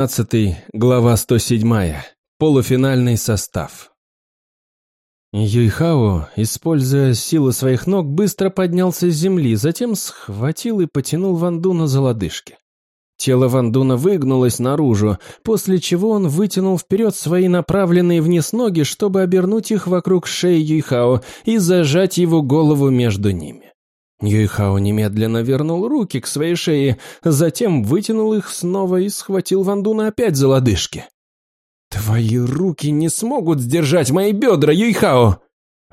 15, глава 107. Полуфинальный состав. Юйхао, используя силу своих ног, быстро поднялся с земли, затем схватил и потянул Вандуна за лодыжки. Тело Вандуна выгнулось наружу, после чего он вытянул вперед свои направленные вниз ноги, чтобы обернуть их вокруг шеи Юйхао и зажать его голову между ними. Юйхао немедленно вернул руки к своей шее, затем вытянул их снова и схватил Вандуна опять за лодыжки. «Твои руки не смогут сдержать мои бедра, Юйхао!»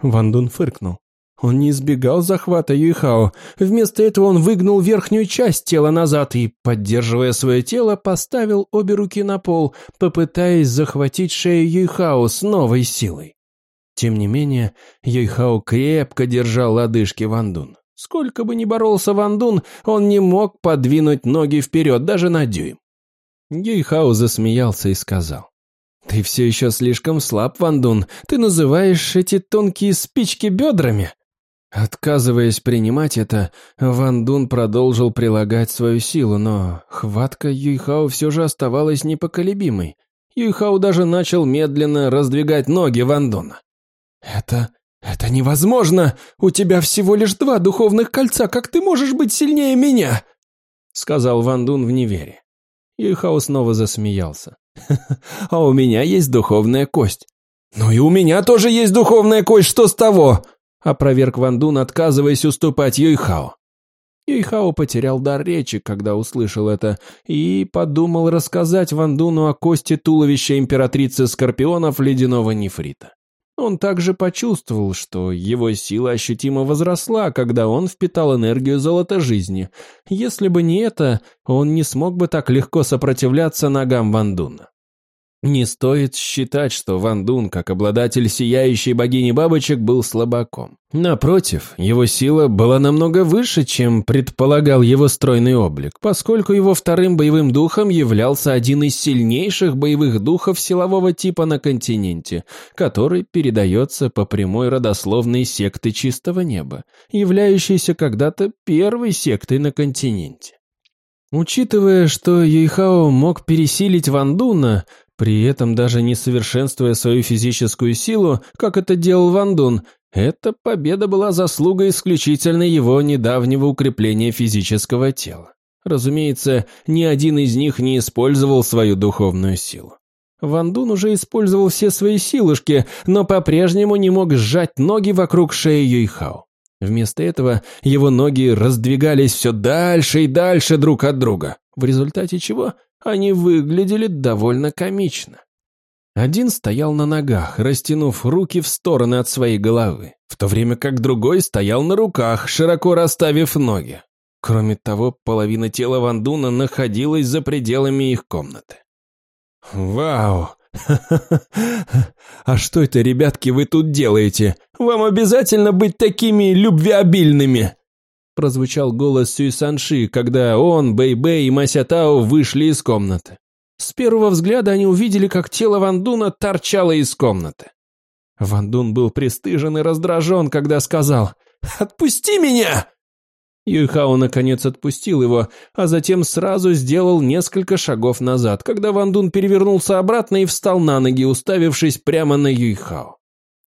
Вандун фыркнул. Он не избегал захвата Юйхао. Вместо этого он выгнул верхнюю часть тела назад и, поддерживая свое тело, поставил обе руки на пол, попытаясь захватить шею Юйхао с новой силой. Тем не менее, Юйхао крепко держал лодыжки Вандун. Сколько бы ни боролся Ван Дун, он не мог подвинуть ноги вперед даже на дюйм. Юйхао засмеялся и сказал. «Ты все еще слишком слаб, Ван Дун. Ты называешь эти тонкие спички бедрами?» Отказываясь принимать это, Ван Дун продолжил прилагать свою силу, но хватка Юйхао все же оставалась непоколебимой. Юйхао даже начал медленно раздвигать ноги Ван Дуна. «Это «Это невозможно! У тебя всего лишь два духовных кольца, как ты можешь быть сильнее меня?» Сказал Ван Дун в неверии. Юйхао снова засмеялся. «А у меня есть духовная кость». «Ну и у меня тоже есть духовная кость, что с того?» Опроверг Ван Дун, отказываясь уступать Юйхао. Юйхао потерял дар речи, когда услышал это, и подумал рассказать Ван Дуну о кости туловища императрицы Скорпионов ледяного нефрита. Он также почувствовал, что его сила ощутимо возросла, когда он впитал энергию золота жизни. Если бы не это, он не смог бы так легко сопротивляться ногам Вандуна. Не стоит считать, что Ван Дун, как обладатель сияющей богини бабочек, был слабаком. Напротив, его сила была намного выше, чем предполагал его стройный облик, поскольку его вторым боевым духом являлся один из сильнейших боевых духов силового типа на континенте, который передается по прямой родословной секты Чистого Неба, являющейся когда-то первой сектой на континенте. Учитывая, что Юйхао мог пересилить Вандуна, при этом даже не совершенствуя свою физическую силу, как это делал Ван Дун, эта победа была заслугой исключительно его недавнего укрепления физического тела. Разумеется, ни один из них не использовал свою духовную силу. Ван Дун уже использовал все свои силушки, но по-прежнему не мог сжать ноги вокруг шеи Юйхао. Вместо этого его ноги раздвигались все дальше и дальше друг от друга, в результате чего они выглядели довольно комично. Один стоял на ногах, растянув руки в стороны от своей головы, в то время как другой стоял на руках, широко расставив ноги. Кроме того, половина тела Вандуна находилась за пределами их комнаты. «Вау! А что это, ребятки, вы тут делаете? Вам обязательно быть такими любвеобильными?» Прозвучал голос Сюй Санши, когда он, Бэй-Бэй и Мася Тао вышли из комнаты. С первого взгляда они увидели, как тело Вандуна торчало из комнаты. Вандун был пристыжен и раздражен, когда сказал «Отпусти меня!» Юйхао наконец отпустил его, а затем сразу сделал несколько шагов назад, когда Вандун перевернулся обратно и встал на ноги, уставившись прямо на Юйхао.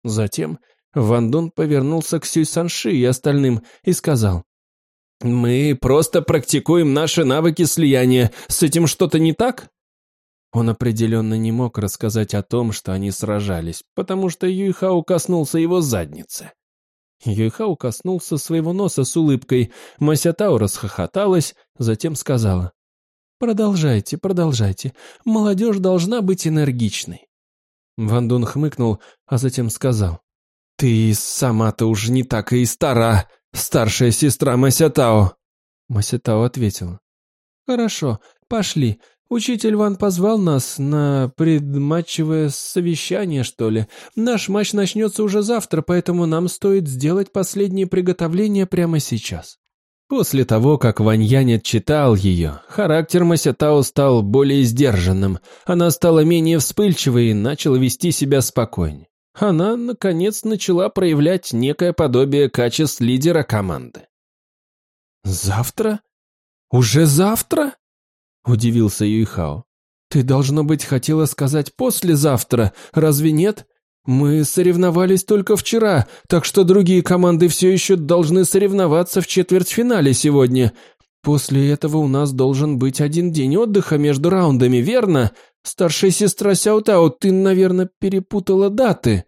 Затем Вандун повернулся к Сюй Санши и остальным и сказал «Мы просто практикуем наши навыки слияния. С этим что-то не так?» Он определенно не мог рассказать о том, что они сражались, потому что Юйхао коснулся его задницы. Юйхао коснулся своего носа с улыбкой, Масятао расхохоталась, затем сказала. «Продолжайте, продолжайте. Молодежь должна быть энергичной». Ван Дун хмыкнул, а затем сказал. «Ты сама-то уж не так и стара, старшая сестра Масятао». Масятао ответила. «Хорошо, пошли. Учитель Ван позвал нас на предматчевое совещание, что ли. Наш матч начнется уже завтра, поэтому нам стоит сделать последние приготовления прямо сейчас». После того, как Вань Янь отчитал ее, характер Масятао стал более сдержанным, она стала менее вспыльчивой и начала вести себя спокойнее она, наконец, начала проявлять некое подобие качеств лидера команды. «Завтра? Уже завтра?» – удивился Юйхао. Ты, должно быть, хотела сказать послезавтра, разве нет? Мы соревновались только вчера, так что другие команды все еще должны соревноваться в четвертьфинале сегодня. После этого у нас должен быть один день отдыха между раундами, верно? Старшая сестра Сяутао, ты, наверное, перепутала даты.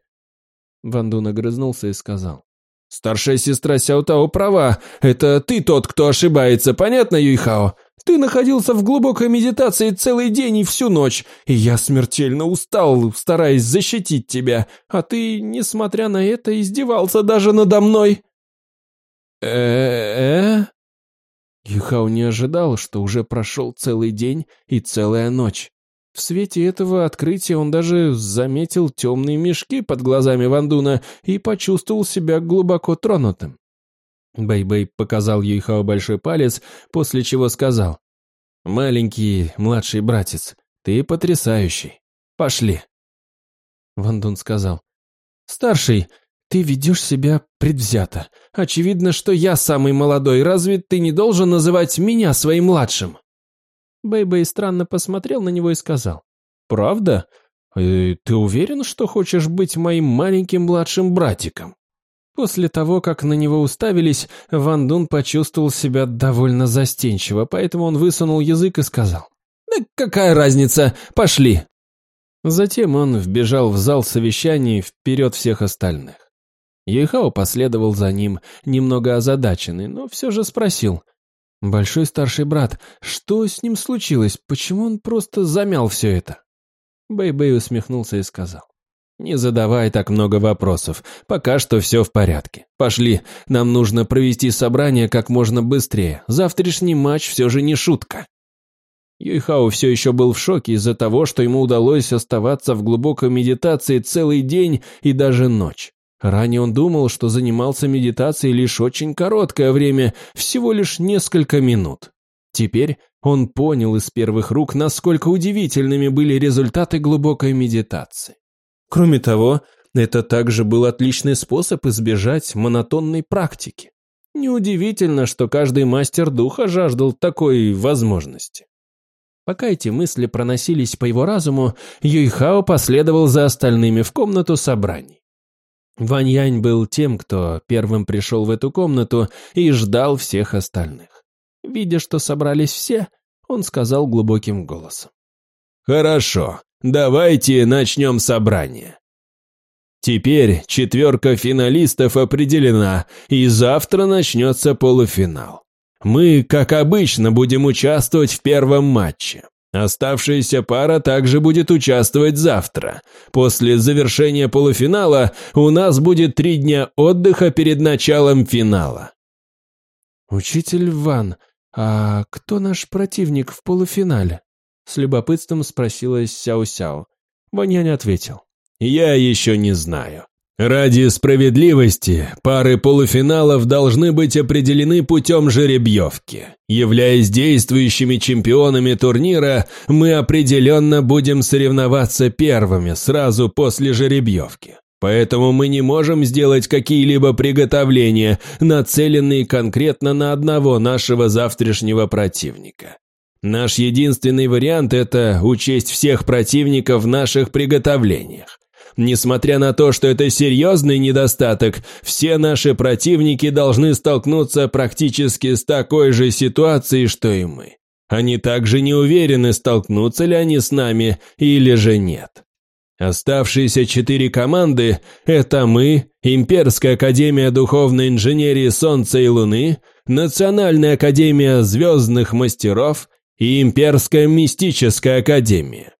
Вандун огрызнулся и сказал. «Старшая сестра Сяутао права. Это ты тот, кто ошибается, понятно, Юйхао? Ты находился в глубокой медитации целый день и всю ночь, и я смертельно устал, стараясь защитить тебя, а ты, несмотря на это, издевался даже надо мной». «Э-э-э?» Юхао не ожидал, что уже прошел целый день и целая ночь. В свете этого открытия он даже заметил темные мешки под глазами Вандуна и почувствовал себя глубоко тронутым. Бэй-Бэй показал Юйхао большой палец, после чего сказал, «Маленький младший братец, ты потрясающий. Пошли». Вандун сказал, «Старший, ты ведешь себя предвзято. Очевидно, что я самый молодой. Разве ты не должен называть меня своим младшим?» Бэй-Бэй странно посмотрел на него и сказал. «Правда? Э, ты уверен, что хочешь быть моим маленьким младшим братиком?» После того, как на него уставились, Ван Дун почувствовал себя довольно застенчиво, поэтому он высунул язык и сказал. «Да какая разница? Пошли!» Затем он вбежал в зал совещаний вперед всех остальных. Ейхао последовал за ним, немного озадаченный, но все же спросил. «Большой старший брат, что с ним случилось? Почему он просто замял все это?» Бэй-Бэй усмехнулся и сказал. «Не задавай так много вопросов. Пока что все в порядке. Пошли, нам нужно провести собрание как можно быстрее. Завтрашний матч все же не шутка». Юйхао все еще был в шоке из-за того, что ему удалось оставаться в глубокой медитации целый день и даже ночь. Ранее он думал, что занимался медитацией лишь очень короткое время, всего лишь несколько минут. Теперь он понял из первых рук, насколько удивительными были результаты глубокой медитации. Кроме того, это также был отличный способ избежать монотонной практики. Неудивительно, что каждый мастер духа жаждал такой возможности. Пока эти мысли проносились по его разуму, Юйхао последовал за остальными в комнату собраний. Вань Янь был тем, кто первым пришел в эту комнату и ждал всех остальных. Видя, что собрались все, он сказал глубоким голосом. «Хорошо, давайте начнем собрание. Теперь четверка финалистов определена, и завтра начнется полуфинал. Мы, как обычно, будем участвовать в первом матче. Оставшаяся пара также будет участвовать завтра. После завершения полуфинала у нас будет три дня отдыха перед началом финала. «Учитель Ван, а кто наш противник в полуфинале?» С любопытством спросила Сяо-Сяо. Ваньянь ответил. «Я еще не знаю. Ради справедливости, пары полуфиналов должны быть определены путем жеребьевки. Являясь действующими чемпионами турнира, мы определенно будем соревноваться первыми, сразу после жеребьевки. Поэтому мы не можем сделать какие-либо приготовления, нацеленные конкретно на одного нашего завтрашнего противника. Наш единственный вариант – это учесть всех противников в наших приготовлениях. Несмотря на то, что это серьезный недостаток, все наши противники должны столкнуться практически с такой же ситуацией, что и мы. Они также не уверены, столкнутся ли они с нами или же нет. Оставшиеся четыре команды – это мы, Имперская Академия Духовной Инженерии Солнца и Луны, Национальная Академия Звездных Мастеров и Имперская Мистическая Академия.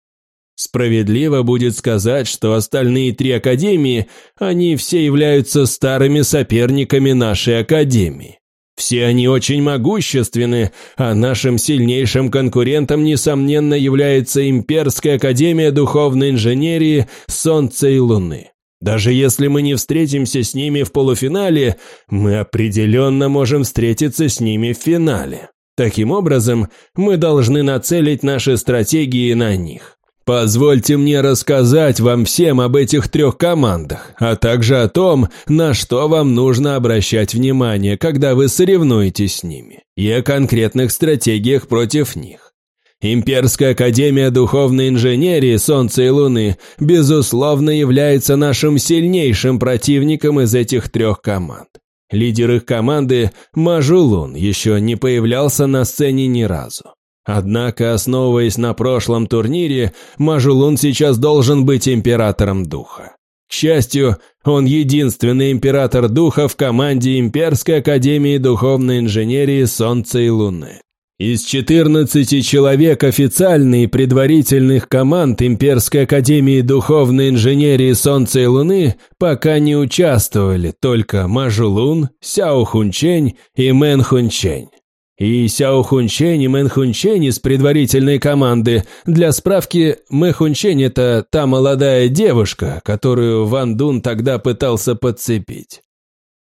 Справедливо будет сказать, что остальные три академии, они все являются старыми соперниками нашей академии. Все они очень могущественны, а нашим сильнейшим конкурентом, несомненно, является Имперская Академия Духовной Инженерии Солнца и Луны. Даже если мы не встретимся с ними в полуфинале, мы определенно можем встретиться с ними в финале. Таким образом, мы должны нацелить наши стратегии на них. Позвольте мне рассказать вам всем об этих трех командах, а также о том, на что вам нужно обращать внимание, когда вы соревнуетесь с ними, и о конкретных стратегиях против них. Имперская Академия Духовной Инженерии Солнца и Луны, безусловно, является нашим сильнейшим противником из этих трех команд. Лидер их команды, Мажулун, еще не появлялся на сцене ни разу. Однако, основываясь на прошлом турнире, Мажулун сейчас должен быть императором духа. К счастью, он единственный император духа в команде Имперской Академии Духовной Инженерии Солнца и Луны. Из 14 человек официальной и предварительных команд Имперской Академии Духовной Инженерии Солнца и Луны пока не участвовали только Мажулун, Сяо Хунчень и Мэн Хунчень. И Сяо Хунчень и Мэн Хунчень из предварительной команды. Для справки, Мэ Хунчень – это та молодая девушка, которую Ван Дун тогда пытался подцепить.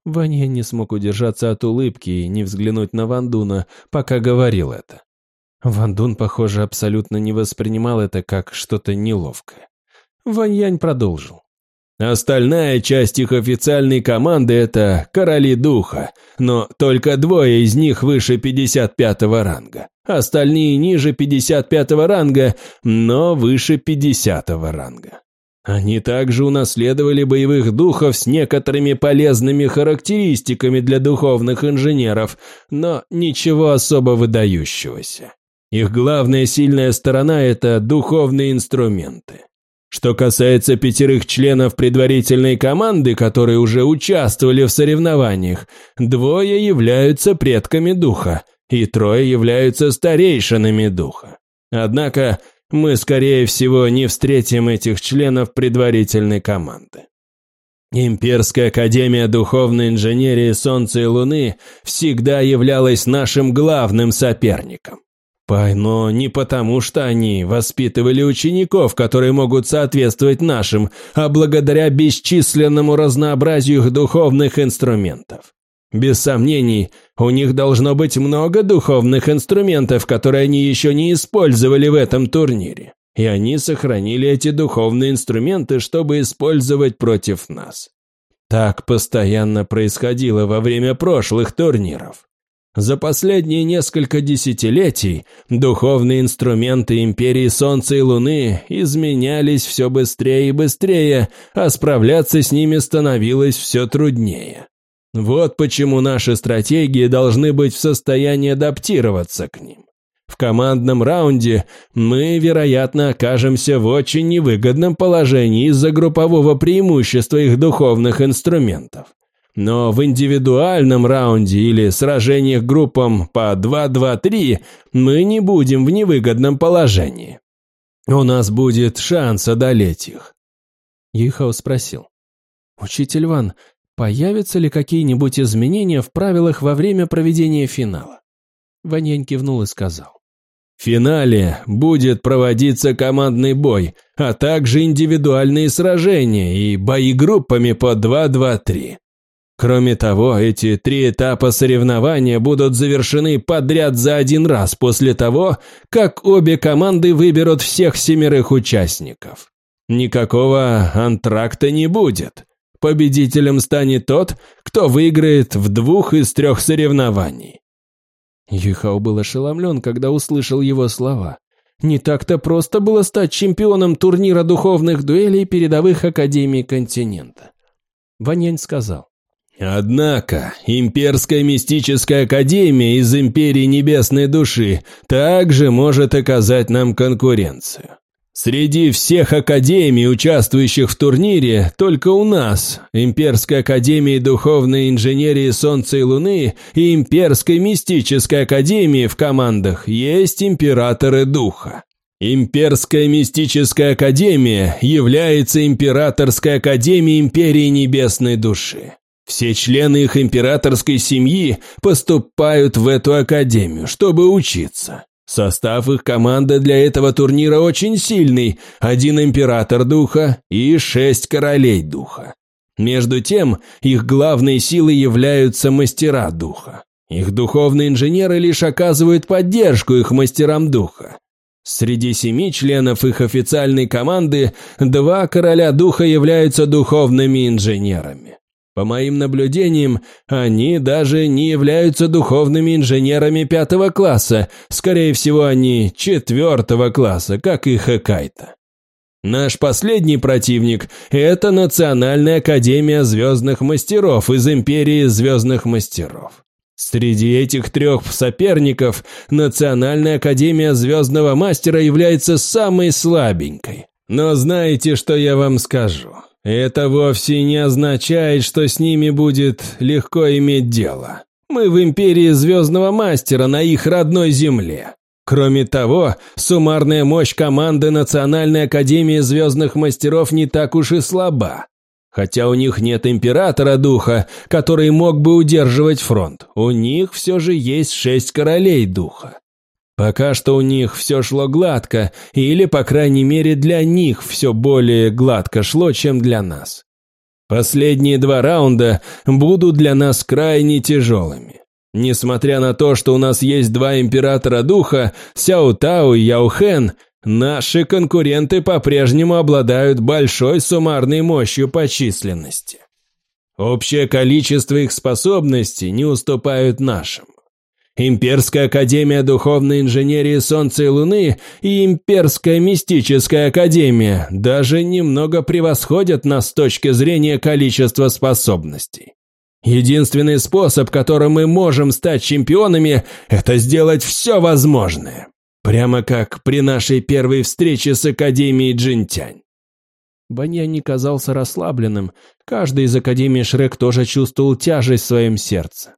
Ваня не смог удержаться от улыбки и не взглянуть на Ван Дуна, пока говорил это. Ван Дун, похоже, абсолютно не воспринимал это как что-то неловкое. Ван Янь продолжил. Остальная часть их официальной команды – это «Короли Духа», но только двое из них выше 55-го ранга. Остальные ниже 55-го ранга, но выше 50-го ранга. Они также унаследовали боевых духов с некоторыми полезными характеристиками для духовных инженеров, но ничего особо выдающегося. Их главная сильная сторона – это духовные инструменты. Что касается пятерых членов предварительной команды, которые уже участвовали в соревнованиях, двое являются предками духа, и трое являются старейшинами духа. Однако мы, скорее всего, не встретим этих членов предварительной команды. Имперская Академия Духовной Инженерии Солнца и Луны всегда являлась нашим главным соперником. Но не потому, что они воспитывали учеников, которые могут соответствовать нашим, а благодаря бесчисленному разнообразию их духовных инструментов. Без сомнений, у них должно быть много духовных инструментов, которые они еще не использовали в этом турнире. И они сохранили эти духовные инструменты, чтобы использовать против нас. Так постоянно происходило во время прошлых турниров. За последние несколько десятилетий духовные инструменты Империи Солнца и Луны изменялись все быстрее и быстрее, а справляться с ними становилось все труднее. Вот почему наши стратегии должны быть в состоянии адаптироваться к ним. В командном раунде мы, вероятно, окажемся в очень невыгодном положении из-за группового преимущества их духовных инструментов. Но в индивидуальном раунде или сражениях группам по 2-2-3 мы не будем в невыгодном положении. У нас будет шанс одолеть их. Юйхао спросил. «Учитель Ван, появятся ли какие-нибудь изменения в правилах во время проведения финала?» Ваньянь кивнул и сказал. В финале будет проводиться командный бой, а также индивидуальные сражения и бои группами по 2-2-3. Кроме того, эти три этапа соревнования будут завершены подряд за один раз после того, как обе команды выберут всех семерых участников. Никакого антракта не будет. Победителем станет тот, кто выиграет в двух из трех соревнований. Юхау был ошеломлен, когда услышал его слова. Не так-то просто было стать чемпионом турнира духовных дуэлей передовых академий континента. Ваньянь сказал. Однако, Имперская мистическая академия из Империи Небесной Души также может оказать нам конкуренцию. Среди всех академий, участвующих в турнире, только у нас, Имперской Академии Духовной Инженерии Солнца и Луны и Имперской Мистической Академии в командах есть Императоры Духа. Имперская Мистическая Академия является Императорской Академией Империи Небесной Души. Все члены их императорской семьи поступают в эту академию, чтобы учиться. Состав их команды для этого турнира очень сильный, один император духа и шесть королей духа. Между тем, их главной силой являются мастера духа. Их духовные инженеры лишь оказывают поддержку их мастерам духа. Среди семи членов их официальной команды два короля духа являются духовными инженерами. По моим наблюдениям, они даже не являются духовными инженерами пятого класса, скорее всего, они четвертого класса, как и Хэкайта. Наш последний противник – это Национальная Академия Звездных Мастеров из Империи Звездных Мастеров. Среди этих трех соперников Национальная Академия Звездного Мастера является самой слабенькой. Но знаете, что я вам скажу? Это вовсе не означает, что с ними будет легко иметь дело. Мы в Империи Звездного Мастера на их родной земле. Кроме того, суммарная мощь команды Национальной Академии Звездных Мастеров не так уж и слаба. Хотя у них нет Императора Духа, который мог бы удерживать фронт, у них все же есть шесть Королей Духа. Пока что у них все шло гладко, или, по крайней мере, для них все более гладко шло, чем для нас. Последние два раунда будут для нас крайне тяжелыми. Несмотря на то, что у нас есть два императора духа, Сяо Тао и Яо Хэн, наши конкуренты по-прежнему обладают большой суммарной мощью по численности. Общее количество их способностей не уступают нашим. Имперская Академия Духовной Инженерии Солнца и Луны и Имперская Мистическая Академия даже немного превосходят нас с точки зрения количества способностей. Единственный способ, которым мы можем стать чемпионами, это сделать все возможное. Прямо как при нашей первой встрече с Академией Джинтянь. Банья не казался расслабленным. Каждый из Академии Шрек тоже чувствовал тяжесть в своем сердце.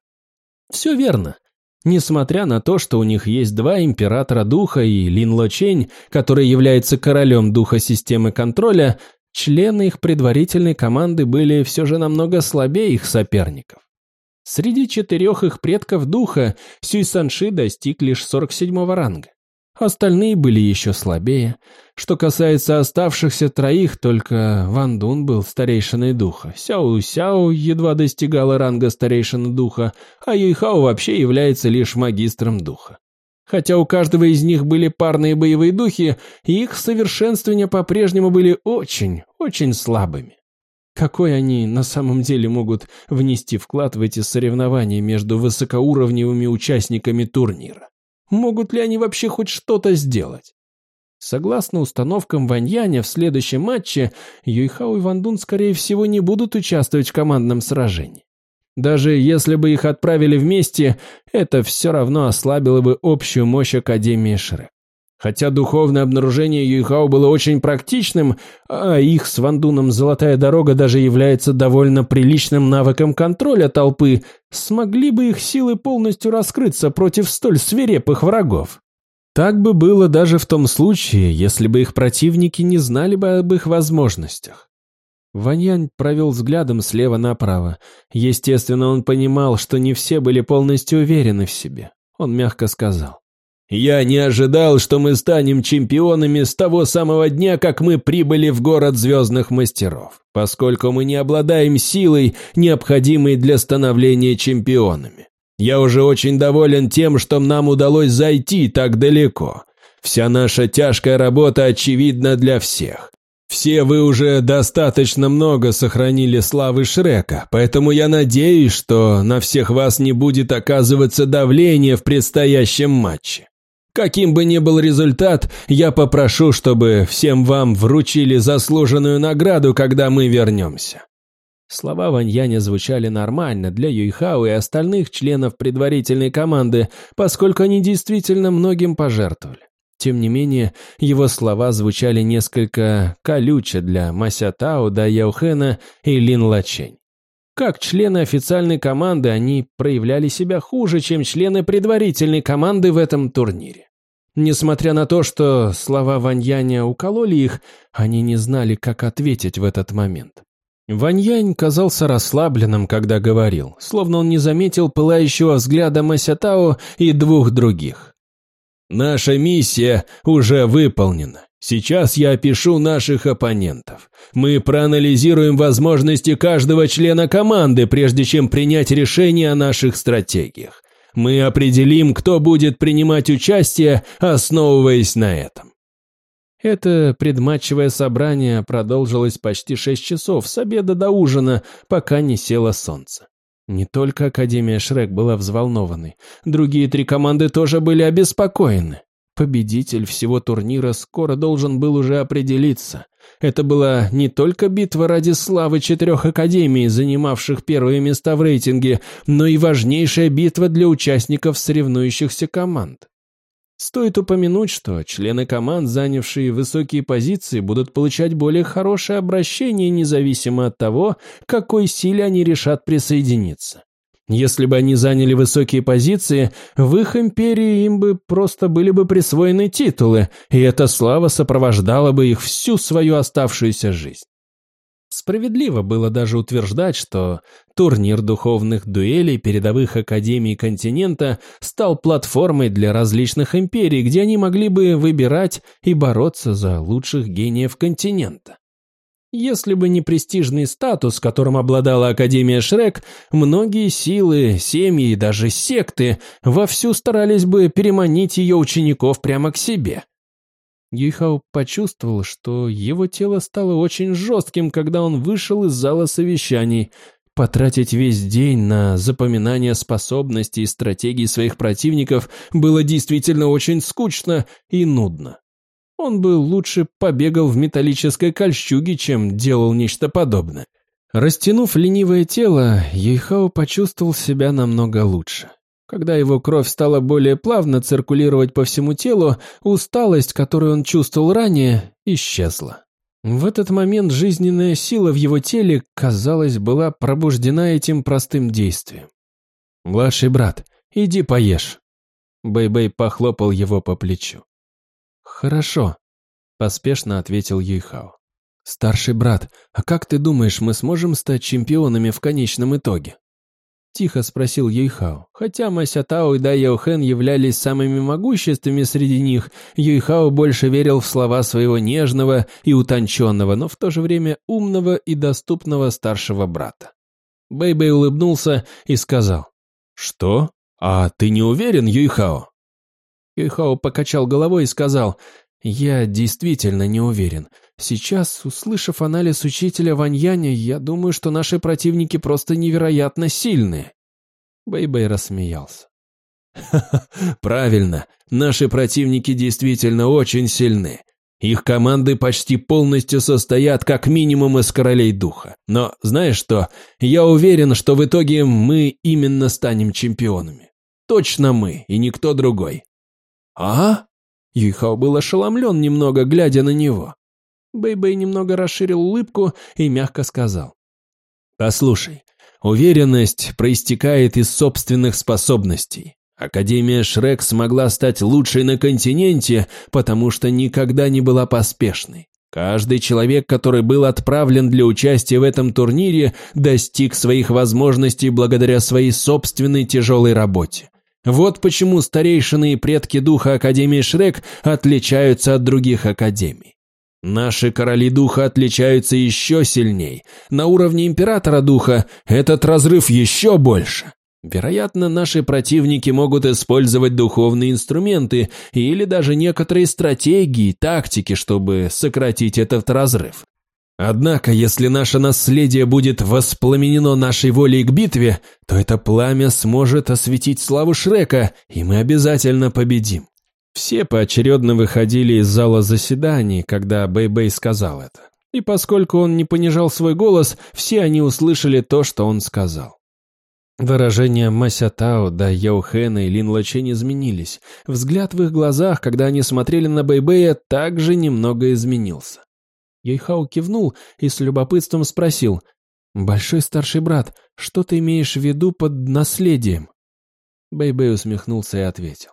Все верно. Несмотря на то, что у них есть два императора духа и Лин Лочень, который является королем духа системы контроля, Члены их предварительной команды были все же намного слабее их соперников. Среди четырех их предков духа Сюй Санши достиг лишь 47-го ранга. Остальные были еще слабее. Что касается оставшихся троих, только Ван Дун был старейшиной духа, Сяо Сяо едва достигала ранга старейшины духа, а Юйхао вообще является лишь магистром духа. Хотя у каждого из них были парные боевые духи, их совершенствования по-прежнему были очень, очень слабыми. Какой они на самом деле могут внести вклад в эти соревнования между высокоуровневыми участниками турнира? Могут ли они вообще хоть что-то сделать? Согласно установкам Ваньяня, в следующем матче Юйхао и Вандун, скорее всего, не будут участвовать в командном сражении. Даже если бы их отправили вместе, это все равно ослабило бы общую мощь Академии Шрек. Хотя духовное обнаружение Юйхао было очень практичным, а их с Вандуном «Золотая дорога» даже является довольно приличным навыком контроля толпы, смогли бы их силы полностью раскрыться против столь свирепых врагов. Так бы было даже в том случае, если бы их противники не знали бы об их возможностях. Ваньянь провел взглядом слева направо. Естественно, он понимал, что не все были полностью уверены в себе. Он мягко сказал. «Я не ожидал, что мы станем чемпионами с того самого дня, как мы прибыли в город звездных мастеров, поскольку мы не обладаем силой, необходимой для становления чемпионами. Я уже очень доволен тем, что нам удалось зайти так далеко. Вся наша тяжкая работа очевидна для всех. Все вы уже достаточно много сохранили славы Шрека, поэтому я надеюсь, что на всех вас не будет оказываться давление в предстоящем матче. Каким бы ни был результат, я попрошу, чтобы всем вам вручили заслуженную награду, когда мы вернемся». Слова Ваньяня звучали нормально для Юйхао и остальных членов предварительной команды, поскольку они действительно многим пожертвовали. Тем не менее, его слова звучали несколько колюче для Мася Тао, Да Яухена и Лин Лачень. Как члены официальной команды они проявляли себя хуже, чем члены предварительной команды в этом турнире. Несмотря на то, что слова Ваньяня укололи их, они не знали, как ответить в этот момент. Ваньянь казался расслабленным, когда говорил, словно он не заметил пылающего взгляда Масятао и двух других. Наша миссия уже выполнена. Сейчас я опишу наших оппонентов. Мы проанализируем возможности каждого члена команды, прежде чем принять решение о наших стратегиях. Мы определим, кто будет принимать участие, основываясь на этом. Это предматчевое собрание продолжилось почти шесть часов с обеда до ужина, пока не село солнце. Не только Академия Шрек была взволнованной, другие три команды тоже были обеспокоены. Победитель всего турнира скоро должен был уже определиться. Это была не только битва ради славы четырех академий, занимавших первые места в рейтинге, но и важнейшая битва для участников соревнующихся команд. Стоит упомянуть, что члены команд, занявшие высокие позиции, будут получать более хорошее обращение независимо от того, к какой силе они решат присоединиться. Если бы они заняли высокие позиции, в их империи им бы просто были бы присвоены титулы, и эта слава сопровождала бы их всю свою оставшуюся жизнь. Справедливо было даже утверждать, что турнир духовных дуэлей передовых академий континента стал платформой для различных империй, где они могли бы выбирать и бороться за лучших гениев континента. Если бы не престижный статус, которым обладала Академия Шрек, многие силы, семьи и даже секты вовсю старались бы переманить ее учеников прямо к себе. Юйхао почувствовал, что его тело стало очень жестким, когда он вышел из зала совещаний. Потратить весь день на запоминание способностей и стратегий своих противников было действительно очень скучно и нудно. Он бы лучше побегал в металлической кольчуге, чем делал нечто подобное. Растянув ленивое тело, Ейхао почувствовал себя намного лучше. Когда его кровь стала более плавно циркулировать по всему телу, усталость, которую он чувствовал ранее, исчезла. В этот момент жизненная сила в его теле, казалось, была пробуждена этим простым действием. «Младший брат, иди поешь». Бэй-Бэй похлопал его по плечу. «Хорошо», – поспешно ответил Юйхао. «Старший брат, а как ты думаешь, мы сможем стать чемпионами в конечном итоге?» Тихо спросил Юйхао. Хотя Масятао и Дай Яохен являлись самыми могущественными среди них, Юйхао больше верил в слова своего нежного и утонченного, но в то же время умного и доступного старшего брата. Бэйбэй улыбнулся и сказал. «Что? А ты не уверен, Юйхао?» Юйхао покачал головой и сказал, «Я действительно не уверен. Сейчас, услышав анализ учителя Ваньяня, я думаю, что наши противники просто невероятно сильные». Бэйбэй рассмеялся. «Ха-ха, правильно, наши противники действительно очень сильны. Их команды почти полностью состоят как минимум из королей духа. Но знаешь что, я уверен, что в итоге мы именно станем чемпионами. Точно мы, и никто другой. «А?» Юйхао был ошеломлен немного, глядя на него. Бэй-Бэй немного расширил улыбку и мягко сказал. «Послушай, уверенность проистекает из собственных способностей. Академия Шрек смогла стать лучшей на континенте, потому что никогда не была поспешной. Каждый человек, который был отправлен для участия в этом турнире, достиг своих возможностей благодаря своей собственной тяжелой работе. Вот почему старейшины и предки духа Академии Шрек отличаются от других академий. Наши короли духа отличаются еще сильней. На уровне императора духа этот разрыв еще больше. Вероятно, наши противники могут использовать духовные инструменты или даже некоторые стратегии, тактики, чтобы сократить этот разрыв. Однако, если наше наследие будет воспламенено нашей волей к битве, то это пламя сможет осветить славу Шрека, и мы обязательно победим. Все поочередно выходили из зала заседаний, когда Бэй-Бэй сказал это. И поскольку он не понижал свой голос, все они услышали то, что он сказал. Выражения Мася Тао, да Яохэна и Лин Лачень изменились. Взгляд в их глазах, когда они смотрели на Бэйбэя, также немного изменился. Йойхао кивнул и с любопытством спросил, «Большой старший брат, что ты имеешь в виду под наследием?» Бэйбэй усмехнулся и ответил.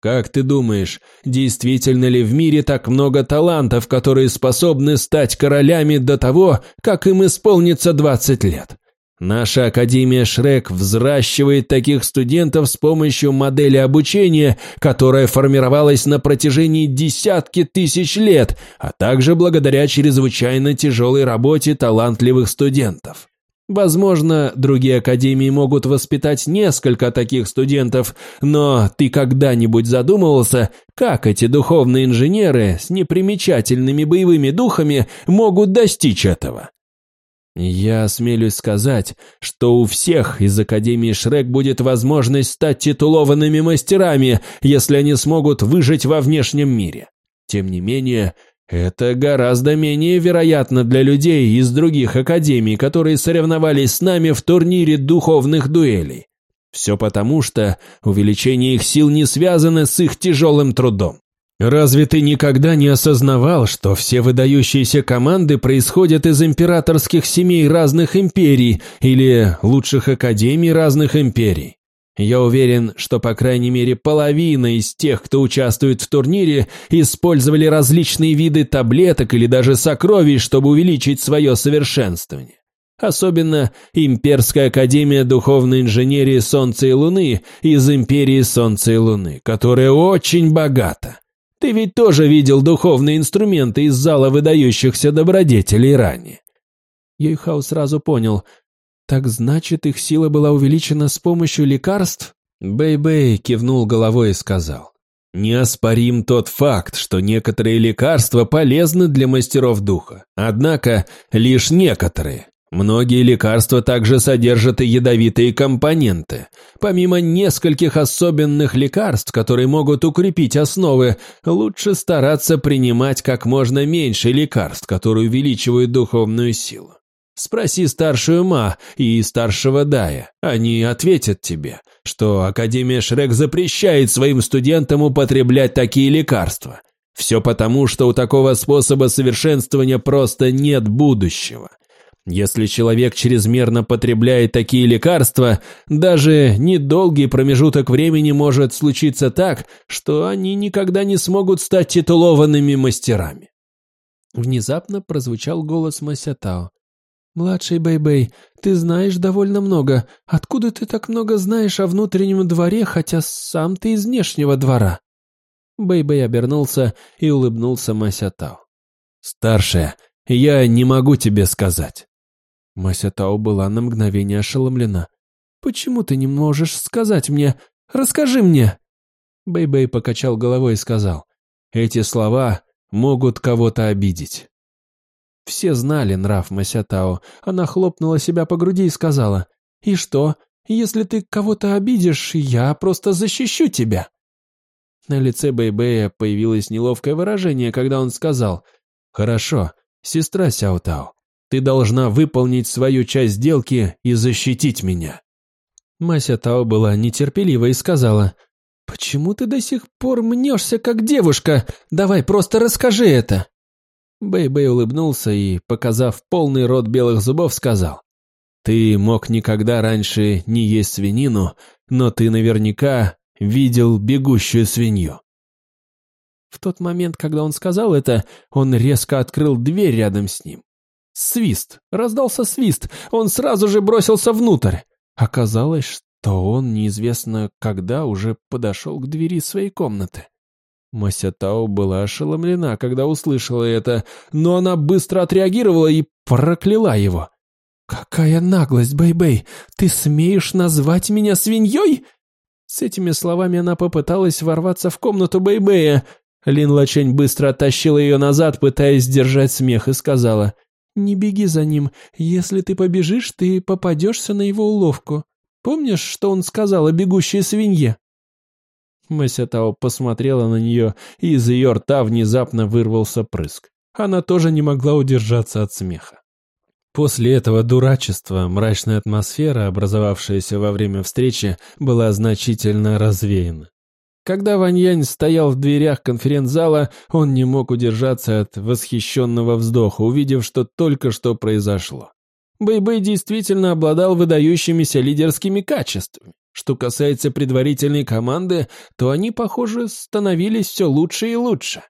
«Как ты думаешь, действительно ли в мире так много талантов, которые способны стать королями до того, как им исполнится двадцать лет? Наша Академия Шрек взращивает таких студентов с помощью модели обучения, которая формировалась на протяжении десятки тысяч лет, а также благодаря чрезвычайно тяжелой работе талантливых студентов. Возможно, другие академии могут воспитать несколько таких студентов, но ты когда-нибудь задумывался, как эти духовные инженеры с непримечательными боевыми духами могут достичь этого? Я осмелюсь сказать, что у всех из Академии Шрек будет возможность стать титулованными мастерами, если они смогут выжить во внешнем мире. Тем не менее, это гораздо менее вероятно для людей из других академий, которые соревновались с нами в турнире духовных дуэлей. Все потому, что увеличение их сил не связано с их тяжелым трудом. Разве ты никогда не осознавал, что все выдающиеся команды происходят из императорских семей разных империй или лучших академий разных империй? Я уверен, что по крайней мере половина из тех, кто участвует в турнире, использовали различные виды таблеток или даже сокровищ, чтобы увеличить свое совершенствование. Особенно Имперская Академия Духовной Инженерии Солнца и Луны из Империи Солнца и Луны, которая очень богата. Ты ведь тоже видел духовные инструменты из зала выдающихся добродетелей ранее. Юйхао сразу понял. Так значит, их сила была увеличена с помощью лекарств? Бэй-Бэй кивнул головой и сказал. Неоспорим тот факт, что некоторые лекарства полезны для мастеров духа, однако лишь некоторые. Многие лекарства также содержат и ядовитые компоненты. Помимо нескольких особенных лекарств, которые могут укрепить основы, лучше стараться принимать как можно меньше лекарств, которые увеличивают духовную силу. Спроси старшую Ма и старшего Дая. Они ответят тебе, что Академия Шрек запрещает своим студентам употреблять такие лекарства. Все потому, что у такого способа совершенствования просто нет будущего. Если человек чрезмерно потребляет такие лекарства, даже недолгий промежуток времени может случиться так, что они никогда не смогут стать титулованными мастерами. Внезапно прозвучал голос Масятао. «Младший Бэйбэй, ты знаешь довольно много. Откуда ты так много знаешь о внутреннем дворе, хотя сам ты из внешнего двора?» Бэйбэй обернулся и улыбнулся Масятао. «Старшая, я не могу тебе сказать. Мася Тао была на мгновение ошеломлена. «Почему ты не можешь сказать мне? Расскажи мне!» Бэй-Бэй покачал головой и сказал. «Эти слова могут кого-то обидеть». Все знали нрав Масятао. Она хлопнула себя по груди и сказала. «И что? Если ты кого-то обидишь, я просто защищу тебя». На лице Бэйбэя появилось неловкое выражение, когда он сказал. «Хорошо, сестра Сяотао, ты должна выполнить свою часть сделки и защитить меня». Мася Тао была нетерпелива и сказала, «Почему ты до сих пор мнешься, как девушка? Давай просто расскажи это». Бэй-Бэй улыбнулся и, показав полный рот белых зубов, сказал, «Ты мог никогда раньше не есть свинину, но ты наверняка видел бегущую свинью». В тот момент, когда он сказал это, он резко открыл дверь рядом с ним. Свист. Раздался свист. Он сразу же бросился внутрь. Оказалось, что он неизвестно когда уже подошел к двери своей комнаты. Мася Тао была ошеломлена, когда услышала это, но она быстро отреагировала и прокляла его. «Какая наглость, Бэй-Бэй! Ты смеешь назвать меня свиньей?» С этими словами она попыталась ворваться в комнату Бэй-Бэя. Лин Лачень быстро оттащила ее назад, пытаясь сдержать смех, и сказала, «Не беги за ним. Если ты побежишь, ты попадешься на его уловку. Помнишь, что он сказал о бегущей свинье?» Масятао посмотрела на нее, и из ее рта внезапно вырвался прыск. Она тоже не могла удержаться от смеха. После этого дурачества мрачная атмосфера, образовавшаяся во время встречи, была значительно развеяна. Когда Ваньянь стоял в дверях конференц-зала, он не мог удержаться от восхищенного вздоха, увидев, что только что произошло. Бэйбэй действительно обладал выдающимися лидерскими качествами. Что касается предварительной команды, то они, похоже, становились все лучше и лучше.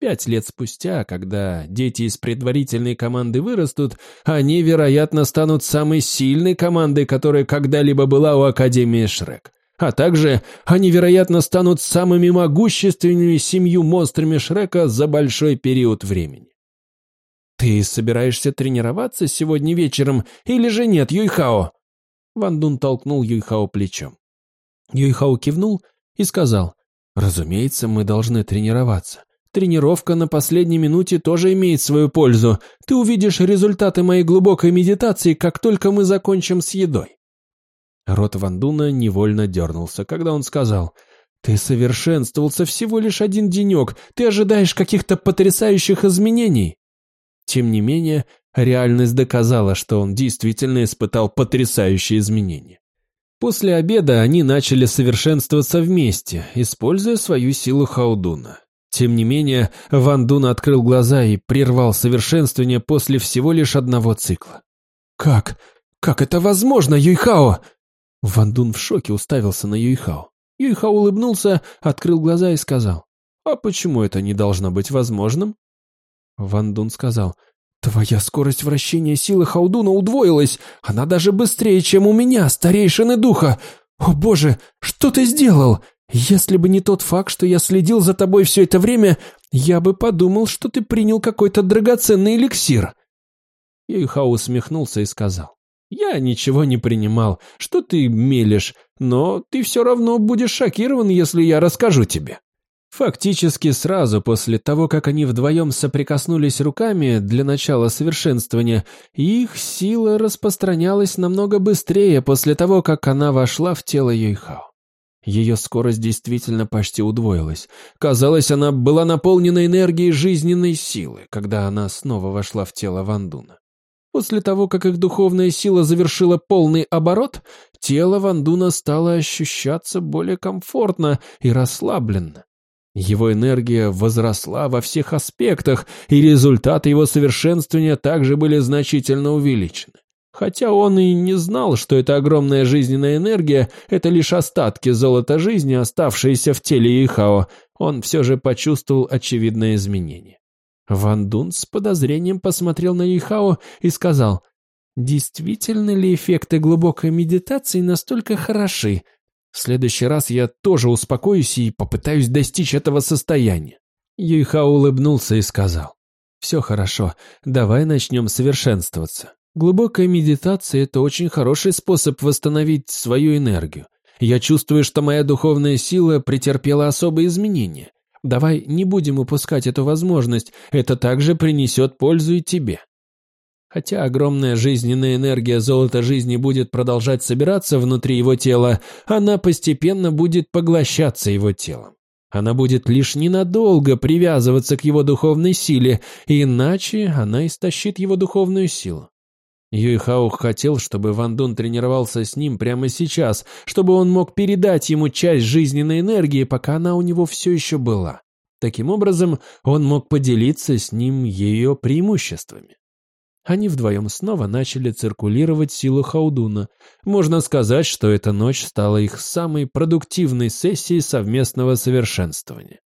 Пять лет спустя, когда дети из предварительной команды вырастут, они, вероятно, станут самой сильной командой, которая когда-либо была у Академии Шрек. А также они, вероятно, станут самыми могущественными семью монстрами Шрека за большой период времени. «Ты собираешься тренироваться сегодня вечером или же нет, Юйхао?» Ван Дун толкнул Юйхао плечом. Юйхао кивнул и сказал, «Разумеется, мы должны тренироваться. Тренировка на последней минуте тоже имеет свою пользу. Ты увидишь результаты моей глубокой медитации, как только мы закончим с едой». Рот Вандуна невольно дернулся, когда он сказал, «Ты совершенствовался всего лишь один денек, ты ожидаешь каких-то потрясающих изменений». Тем не менее, реальность доказала, что он действительно испытал потрясающие изменения. После обеда они начали совершенствоваться вместе, используя свою силу Хаудуна. Тем не менее, Ван Дун открыл глаза и прервал совершенствование после всего лишь одного цикла. «Как? Как это возможно, Юйхао?» Ван Дун в шоке уставился на Юйхао. Юйхао улыбнулся, открыл глаза и сказал, «А почему это не должно быть возможным?» Ван Дун сказал, «Твоя скорость вращения силы Хаудуна удвоилась, она даже быстрее, чем у меня, старейшины духа. О боже, что ты сделал? Если бы не тот факт, что я следил за тобой все это время, я бы подумал, что ты принял какой-то драгоценный эликсир». Юйхао усмехнулся и сказал, «Я ничего не принимал, что ты мелешь, но ты все равно будешь шокирован, если я расскажу тебе». Фактически сразу после того, как они вдвоем соприкоснулись руками для начала совершенствования, их сила распространялась намного быстрее после того, как она вошла в тело Юйхао. Ее скорость действительно почти удвоилась. Казалось, она была наполнена энергией жизненной силы, когда она снова вошла в тело Вандуна. После того, как их духовная сила завершила полный оборот, тело Вандуна стало ощущаться более комфортно и расслабленно. Его энергия возросла во всех аспектах, и результаты его совершенствования также были значительно увеличены. Хотя он и не знал, что эта огромная жизненная энергия – это лишь остатки золота жизни, оставшиеся в теле Ихао, он все же почувствовал очевидное изменение. Ван Дун с подозрением посмотрел на Ихао и сказал, «Действительно ли эффекты глубокой медитации настолько хороши? В следующий раз я тоже успокоюсь и попытаюсь достичь этого состояния». Юйхао улыбнулся и сказал, «Все хорошо, давай начнем совершенствоваться. Глубокая медитация – это очень хороший способ восстановить свою энергию. Я чувствую, что моя духовная сила претерпела особые изменения. Давай не будем упускать эту возможность, это также принесет пользу и тебе. Хотя огромная жизненная энергия золота жизни будет продолжать собираться внутри его тела, она постепенно будет поглощаться его телом. Она будет лишь ненадолго привязываться к его духовной силе, иначе она истощит его духовную силу. Юйхао хотел, чтобы Ван Дун тренировался с ним прямо сейчас, чтобы он мог передать ему часть жизненной энергии, пока она у него все еще была. Таким образом, он мог поделиться с ним ее преимуществами. Они вдвоем снова начали циркулировать силу Хаудуна. Можно сказать, что эта ночь стала их самой продуктивной сессией совместного совершенствования.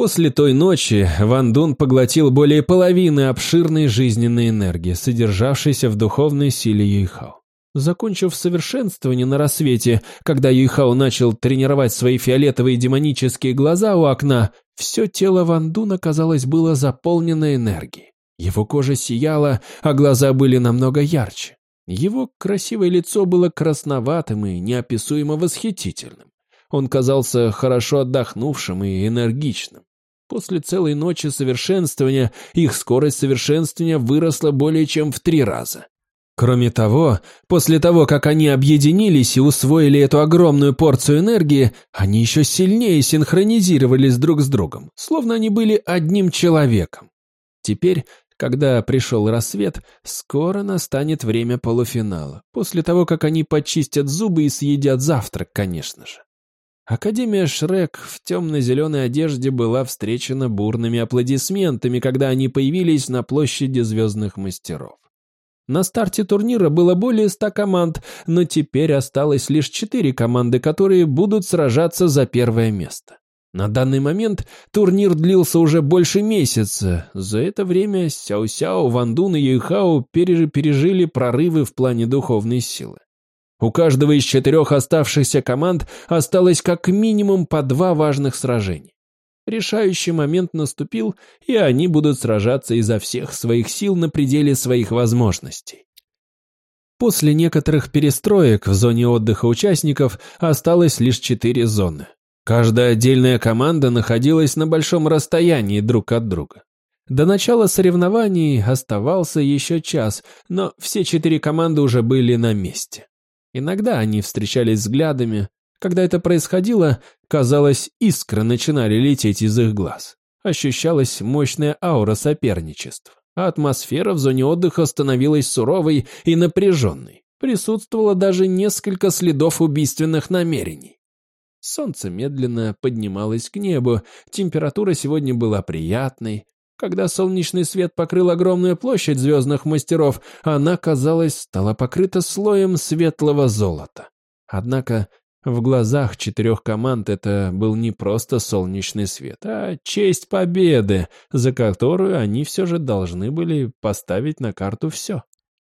После той ночи Ван Дун поглотил более половины обширной жизненной энергии, содержавшейся в духовной силе Юйхао. Закончив совершенствование на рассвете, когда Юйхао начал тренировать свои фиолетовые демонические глаза у окна, все тело Ван Дуна, казалось, было заполнено энергией. Его кожа сияла, а глаза были намного ярче. Его красивое лицо было красноватым и неописуемо восхитительным. Он казался хорошо отдохнувшим и энергичным. После целой ночи совершенствования их скорость совершенствования выросла более чем в три раза. Кроме того, после того, как они объединились и усвоили эту огромную порцию энергии, они еще сильнее синхронизировались друг с другом, словно они были одним человеком. Теперь, когда пришел рассвет, скоро настанет время полуфинала, после того, как они почистят зубы и съедят завтрак, конечно же. Академия Шрек в темно-зеленой одежде была встречена бурными аплодисментами, когда они появились на площади звездных мастеров. На старте турнира было более ста команд, но теперь осталось лишь четыре команды, которые будут сражаться за первое место. На данный момент турнир длился уже больше месяца. За это время Сяо-Сяо, Вандун и Юйхао пережили прорывы в плане духовной силы. У каждого из четырех оставшихся команд осталось как минимум по два важных сражения. Решающий момент наступил, и они будут сражаться изо всех своих сил на пределе своих возможностей. После некоторых перестроек в зоне отдыха участников осталось лишь четыре зоны. Каждая отдельная команда находилась на большом расстоянии друг от друга. До начала соревнований оставался еще час, но все четыре команды уже были на месте. Иногда они встречались взглядами. Когда это происходило, казалось, искры начинали лететь из их глаз. Ощущалась мощная аура соперничества, а атмосфера в зоне отдыха становилась суровой и напряженной. Присутствовало даже несколько следов убийственных намерений. Солнце медленно поднималось к небу, температура сегодня была приятной, когда солнечный свет покрыл огромную площадь звездных мастеров, она, казалось, стала покрыта слоем светлого золота. Однако в глазах четырех команд это был не просто солнечный свет, а честь победы, за которую они все же должны были поставить на карту все.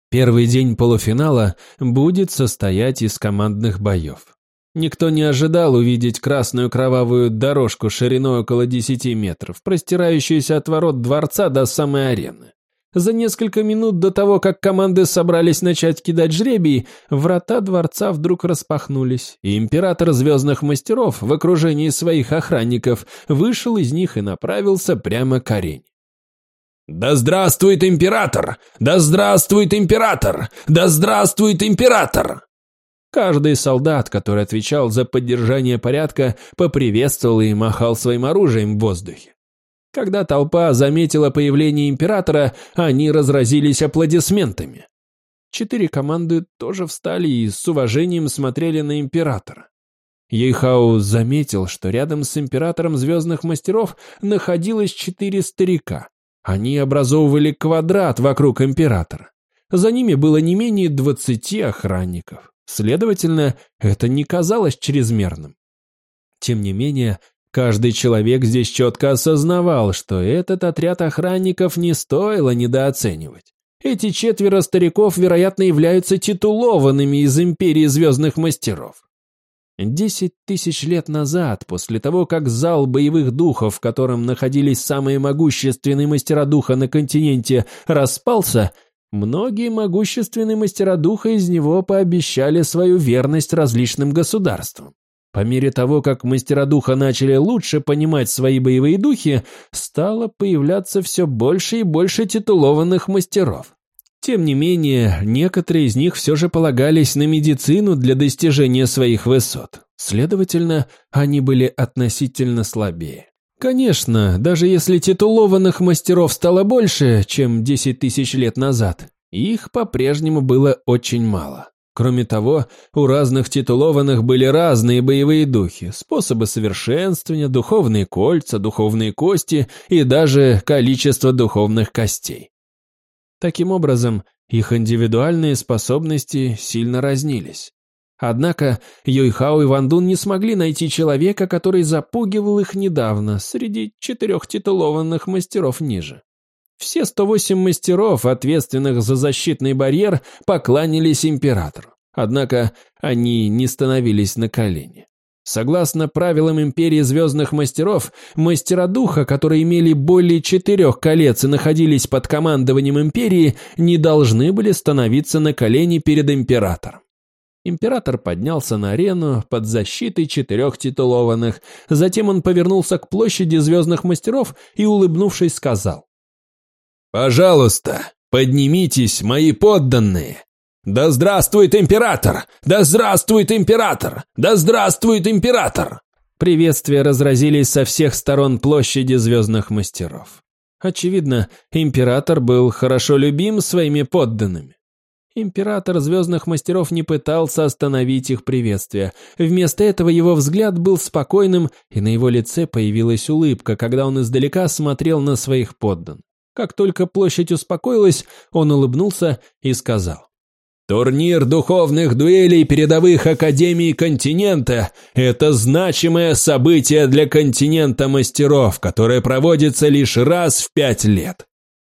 Первый день полуфинала будет состоять из командных боев. Никто не ожидал увидеть красную кровавую дорожку шириной около 10 метров, простирающуюся от ворот дворца до самой арены. За несколько минут до того, как команды собрались начать кидать жребий, врата дворца вдруг распахнулись, и император Звездных Мастеров в окружении своих охранников вышел из них и направился прямо к арене. «Да здравствует император! Да здравствует император! Да здравствует император!» Каждый солдат, который отвечал за поддержание порядка, поприветствовал и махал своим оружием в воздухе. Когда толпа заметила появление императора, они разразились аплодисментами. Четыре команды тоже встали и с уважением смотрели на императора. Ейхау заметил, что рядом с императором звездных мастеров находилось четыре старика. Они образовывали квадрат вокруг императора. За ними было не менее двадцати охранников. Следовательно, это не казалось чрезмерным. Тем не менее, каждый человек здесь четко осознавал, что этот отряд охранников не стоило недооценивать. Эти четверо стариков, вероятно, являются титулованными из Империи Звездных Мастеров. Десять тысяч лет назад, после того, как зал боевых духов, в котором находились самые могущественные мастера духа на континенте, распался, Многие могущественные мастера духа из него пообещали свою верность различным государствам. По мере того, как мастера духа начали лучше понимать свои боевые духи, стало появляться все больше и больше титулованных мастеров. Тем не менее, некоторые из них все же полагались на медицину для достижения своих высот. Следовательно, они были относительно слабее. Конечно, даже если титулованных мастеров стало больше, чем 10 тысяч лет назад, их по-прежнему было очень мало. Кроме того, у разных титулованных были разные боевые духи, способы совершенствования, духовные кольца, духовные кости и даже количество духовных костей. Таким образом, их индивидуальные способности сильно разнились. Однако Юйхао и Ван Дун не смогли найти человека, который запугивал их недавно среди четырех титулованных мастеров ниже. Все 108 мастеров, ответственных за защитный барьер, покланялись императору. Однако они не становились на колени. Согласно правилам Империи Звездных Мастеров, мастера духа, которые имели более четырех колец и находились под командованием Империи, не должны были становиться на колени перед Императором. Император поднялся на арену под защитой четырех титулованных. Затем он повернулся к площади звездных мастеров и, улыбнувшись, сказал. «Пожалуйста, поднимитесь, мои подданные! Да здравствует император! Да здравствует император! Да здравствует император!» Приветствия разразились со всех сторон площади звездных мастеров. Очевидно, император был хорошо любим своими подданными. Император Звездных Мастеров не пытался остановить их приветствие. Вместо этого его взгляд был спокойным, и на его лице появилась улыбка, когда он издалека смотрел на своих поддан. Как только площадь успокоилась, он улыбнулся и сказал. «Турнир духовных дуэлей передовых академий континента – это значимое событие для континента мастеров, которое проводится лишь раз в пять лет.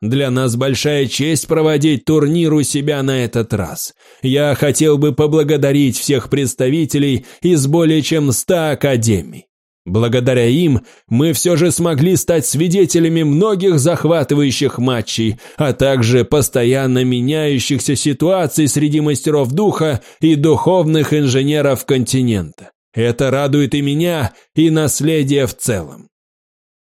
Для нас большая честь проводить турнир у себя на этот раз. Я хотел бы поблагодарить всех представителей из более чем ста академий. Благодаря им мы все же смогли стать свидетелями многих захватывающих матчей, а также постоянно меняющихся ситуаций среди мастеров духа и духовных инженеров континента. Это радует и меня, и наследие в целом.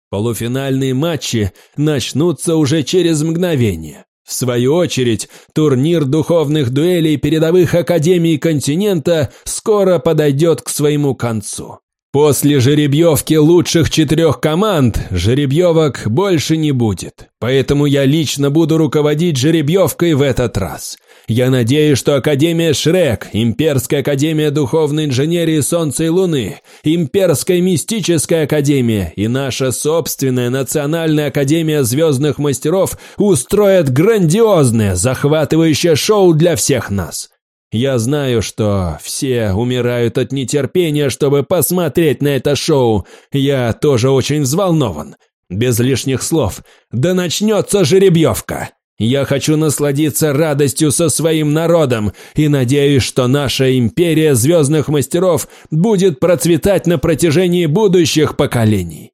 Полуфинальные матчи начнутся уже через мгновение. В свою очередь, турнир духовных дуэлей передовых академий континента скоро подойдет к своему концу. После жеребьевки лучших четырех команд жеребьевок больше не будет, поэтому я лично буду руководить жеребьевкой в этот раз. Я надеюсь, что Академия Шрек, Имперская Академия Духовной Инженерии Солнца и Луны, Имперская Мистическая Академия и наша собственная Национальная Академия Звездных Мастеров устроят грандиозное, захватывающее шоу для всех нас. Я знаю, что все умирают от нетерпения, чтобы посмотреть на это шоу. Я тоже очень взволнован. Без лишних слов. Да начнется жеребьевка. Я хочу насладиться радостью со своим народом и надеюсь, что наша империя звездных мастеров будет процветать на протяжении будущих поколений.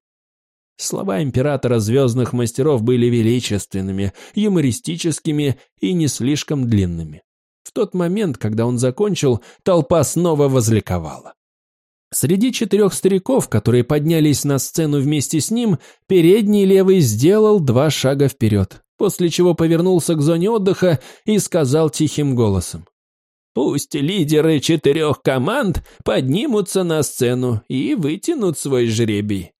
Слова императора звездных мастеров были величественными, юмористическими и не слишком длинными. В тот момент, когда он закончил, толпа снова возликовала. Среди четырех стариков, которые поднялись на сцену вместе с ним, передний левый сделал два шага вперед, после чего повернулся к зоне отдыха и сказал тихим голосом. «Пусть лидеры четырех команд поднимутся на сцену и вытянут свой жребий».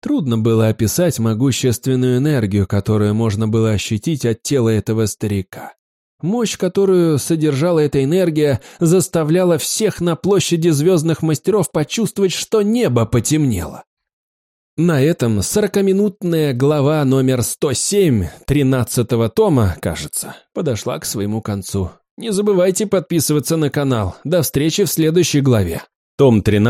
Трудно было описать могущественную энергию, которую можно было ощутить от тела этого старика. Мощь, которую содержала эта энергия, заставляла всех на площади звездных мастеров почувствовать, что небо потемнело. На этом сорокаминутная глава номер 107 13 тома, кажется, подошла к своему концу. Не забывайте подписываться на канал. До встречи в следующей главе. Том 13